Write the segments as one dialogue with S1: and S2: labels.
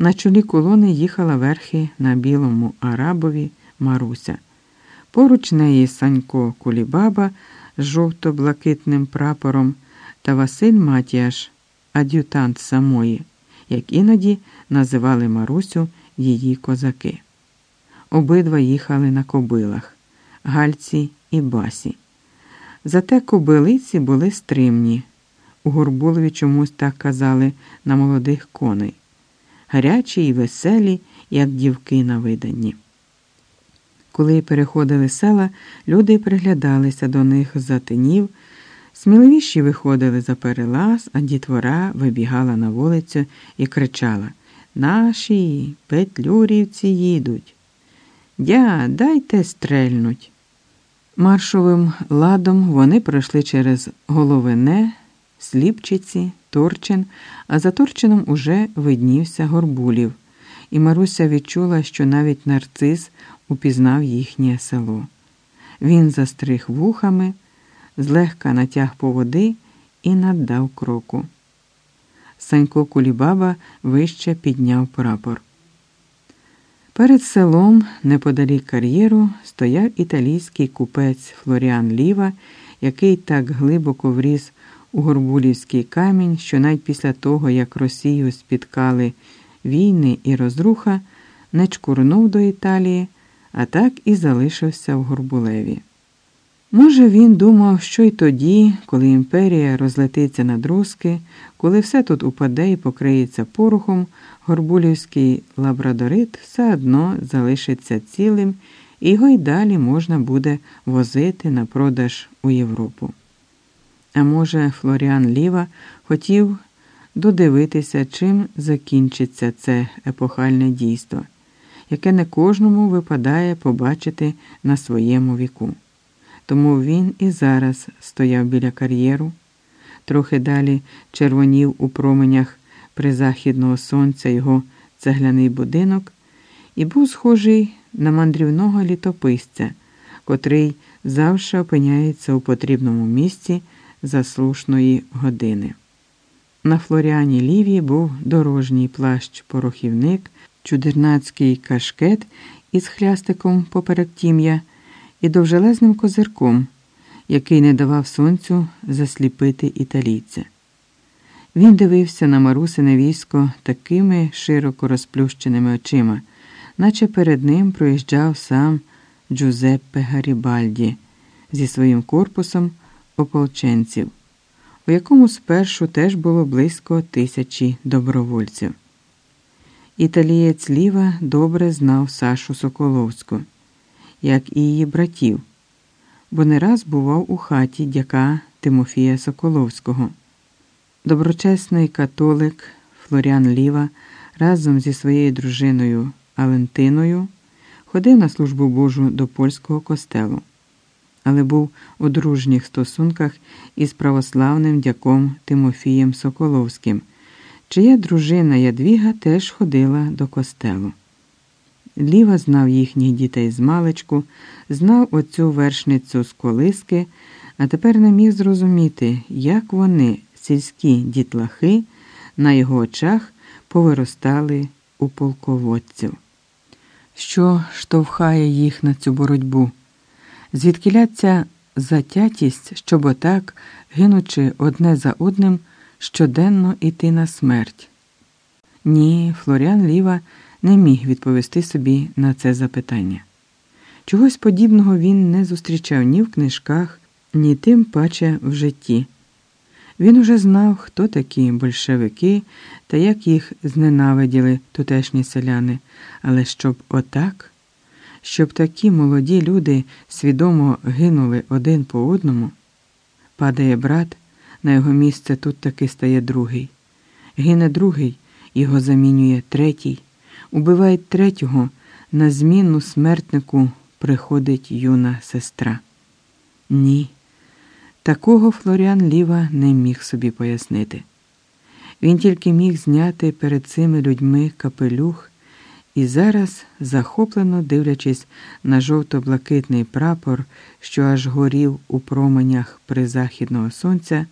S1: На чолі колони їхала верхи на білому арабові Маруся. Поруч неї Санько Кулібаба з жовто-блакитним прапором та Василь Матіаш, ад'ютант самої, як іноді називали Марусю її козаки. Обидва їхали на кобилах гальці і басі. Зате кобилиці були стримні. У Горбулові чомусь так казали на молодих коней, гарячі й веселі, як дівки на виданні. Коли переходили села, люди приглядалися до них за тинів, сміливіші виходили за перелаз, а дітвора вибігала на вулицю і кричала Наші петлюрівці їдуть. Дя, дайте стрельнуть. Маршовим ладом вони пройшли через Головине, Сліпчиці, Торчин, а за Торчином уже виднівся Горбулів, і Маруся відчула, що навіть нарцис упізнав їхнє село. Він застриг вухами, злегка натяг по води і наддав кроку. Санько Кулібаба вище підняв прапор. Перед селом, неподалік кар'єру, стояв італійський купець Флоріан Ліва, який так глибоко вріс у Горбулівський камінь, що навіть після того, як Росію спіткали війни і розруха, не чкурнув до Італії, а так і залишився в Горбулеві. Може, він думав, що й тоді, коли імперія розлетиться на друзки, коли все тут упаде і покриється порохом, горбулівський лабрадорит все одно залишиться цілим, і його й далі можна буде возити на продаж у Європу. А може, Флоріан Ліва хотів додивитися, чим закінчиться це епохальне дійство, яке не кожному випадає побачити на своєму віку. Тому він і зараз стояв біля кар'єру, трохи далі червонів у променях призахідного сонця його цегляний будинок, і був схожий на мандрівного літописця, котрий завжди опиняється у потрібному місці за слушної години. На Флоріані Лівії був дорожній плащ-порохівник, чудернацький кашкет із хлястиком поперек тім'я і довжелезним козирком, який не давав сонцю засліпити італійця. Він дивився на марусине військо такими широко розплющеними очима, наче перед ним проїжджав сам Джузеппе Гарібальді зі своїм корпусом ополченців, у якому спершу теж було близько тисячі добровольців. Італієць Ліва добре знав Сашу Соколовську як і її братів, бо не раз бував у хаті дяка Тимофія Соколовського. Доброчесний католик Флоріан Ліва разом зі своєю дружиною Алентиною ходив на службу Божу до польського костелу, але був у дружніх стосунках із православним дяком Тимофієм Соколовським, чия дружина Ядвіга теж ходила до костелу. Ліва знав їхніх дітей з маличку, знав оцю вершницю з колиски, а тепер не міг зрозуміти, як вони, сільські дітлахи, на його очах повиростали у полководців. Що штовхає їх на цю боротьбу? Звідкиляться затятість, щоб отак, гинучи одне за одним, щоденно іти на смерть. Ні, Флоріан Ліва не міг відповісти собі на це запитання. Чогось подібного він не зустрічав ні в книжках, ні тим паче в житті. Він уже знав, хто такі большевики та як їх зненавиділи тутешні селяни, але щоб отак, щоб такі молоді люди свідомо гинули один по одному, падає брат, на його місце тут таки стає другий. Гине другий, його замінює третій. Убивають третього, на зміну смертнику приходить юна сестра. Ні, такого Флоріан Ліва не міг собі пояснити. Він тільки міг зняти перед цими людьми капелюх і зараз, захоплено дивлячись на жовто-блакитний прапор, що аж горів у променях призахідного сонця,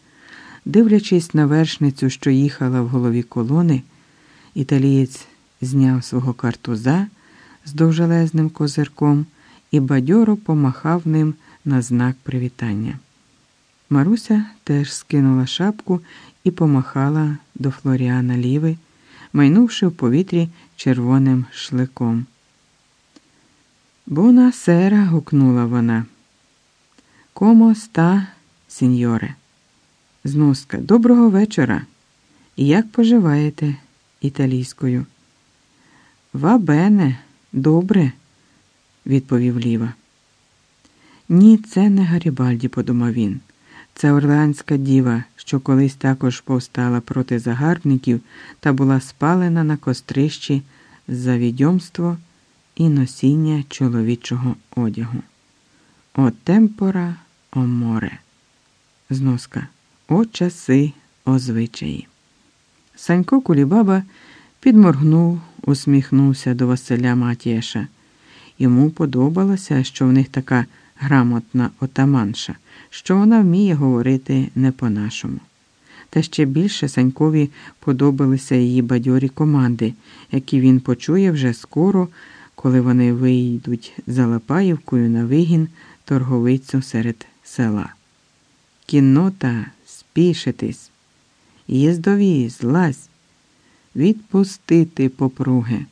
S1: дивлячись на вершницю, що їхала в голові колони, італієць зняв свого картуза з довжелезним козирком і бадьоро помахав ним на знак привітання. Маруся теж скинула шапку і помахала до Флоріана Ліви, майнувши в повітрі червоним шликом. Бона сера, гукнула вона. Комо ста, сеньоре. Зноска. Доброго вечора. Як поживаєте італійською? Ва бене, добре, відповів Ліва. Ні, це не Гарібальді, подумав він. Це орлеанська діва, що колись також повстала проти загарбників та була спалена на кострищі за відьомство і носіння чоловічого одягу. О темпора, о море. Зноска. О часи, о звичаї. Санько Кулібаба підморгнув, усміхнувся до Василя Матєша. Йому подобалося, що в них така грамотна отаманша, що вона вміє говорити не по-нашому. Та ще більше Санькові подобалися її бадьорі команди, які він почує вже скоро, коли вони вийдуть за Лапаївкою на вигін торговицю серед села. Кіннота, спішитись, їздові, злазь, відпустити попруги,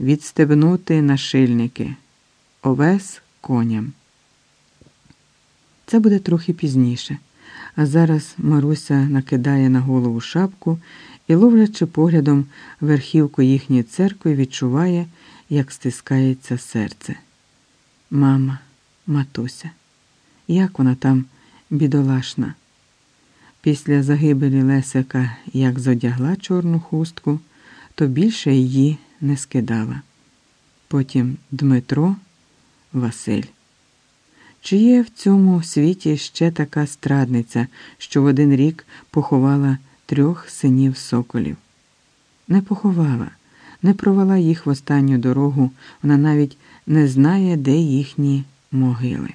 S1: відстебнути нашильники, овес коням. Це буде трохи пізніше. А зараз Маруся накидає на голову шапку і, ловлячи поглядом верхівку їхньої церкви, відчуває, як стискається серце. Мама, матуся, як вона там бідолашна. Після загибелі Лесика як зодягла чорну хустку, то більше її не скидала. Потім Дмитро, Василь. Чи є в цьому світі ще така страдниця, що в один рік поховала трьох синів соколів? Не поховала, не провела їх в останню дорогу, вона навіть не знає, де їхні могили.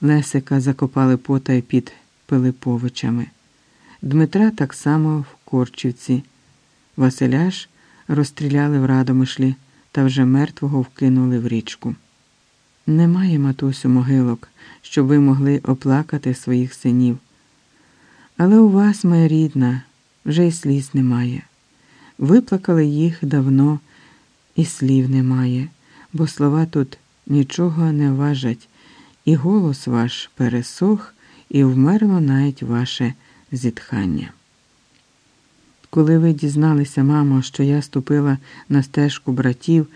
S1: Лесика закопали потай під Пилиповичами, Дмитра так само в Корчівці, Василя ж розстріляли в Радомишлі та вже мертвого вкинули в річку. Немає, матусю, могилок, щоб ви могли оплакати своїх синів. Але у вас, моя рідна, вже й сліз немає. Виплакали їх давно, і слів немає, бо слова тут нічого не важать, і голос ваш пересох, і вмерло навіть ваше зітхання. Коли ви дізналися, мамо, що я ступила на стежку братів,